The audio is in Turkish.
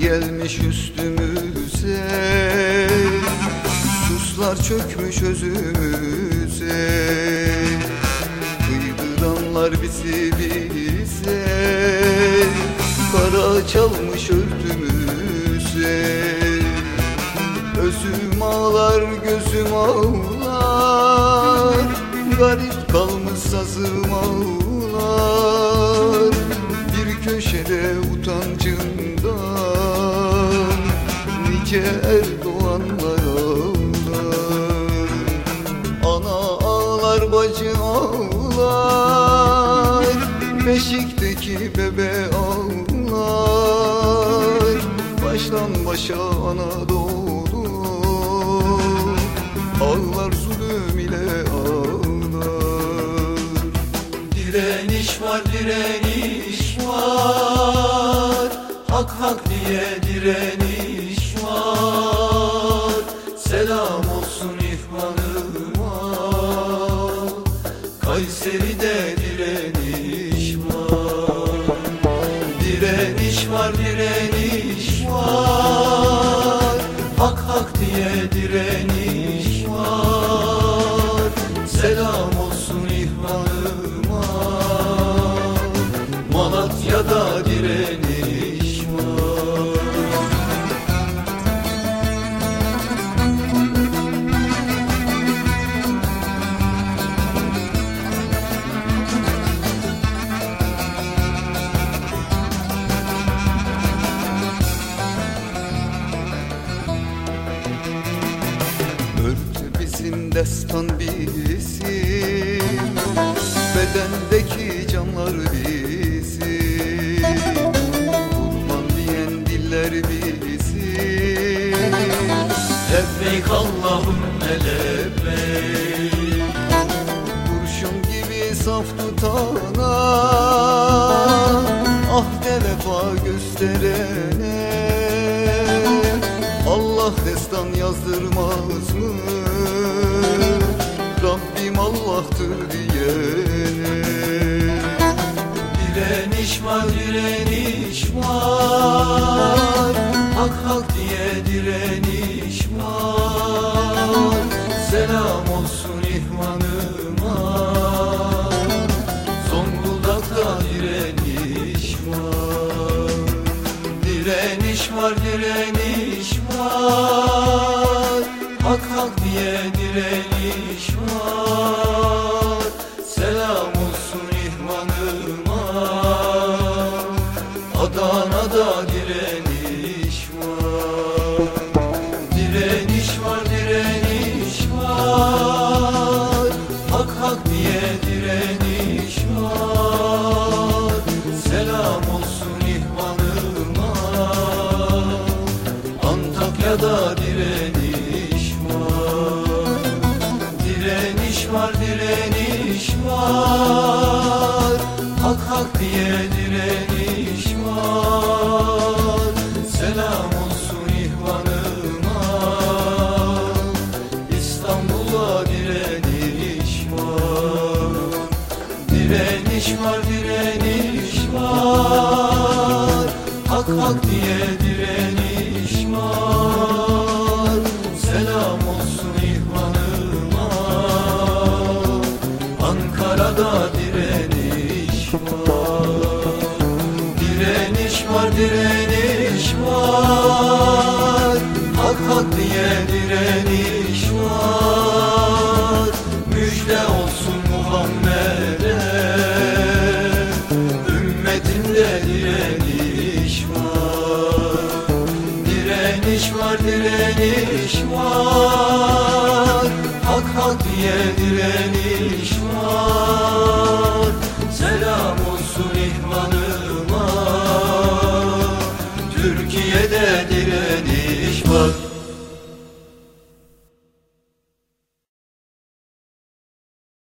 Gelmiş üstümüze Suslar çökmüş özümüze. Kıydıranlar bizi bize Kara çalmış örtümüze. Özüm ağlar gözüm ağlar Garip kalmış sazım ağlar. Köşede utancından Nice Erdoğanlar ağlar Ana ağlar bacı ağlar Beşikteki bebe ağlar. Baştan başa Anadolu diye direniş var. Selam olsun ihvanıma. Kayseri'de bizim destan bizim Bedendeki canlar bizim Kurban diyen diller bizim Lebbeyk Allahümme lebbeyk. Kurşun gibi saf tutana Ahde vefa gösterene. Allah destan yazdırmaz Allah'tır diyene Direniş var direniş var Hak hak diye direniş var Selam olsun ihvanıma Zonguldak'ta direniş var Direniş var direniş var Hak hak diye direniş var Adana'da direniş var Direniş var direniş var. Hak hak diye direniş var. Selam olsun ihvanıma. Ankara'da direniş var. Direniş var direniş var. Hak hak diye direniş var. Müjde olsun direniş var. Hak hak diye direniş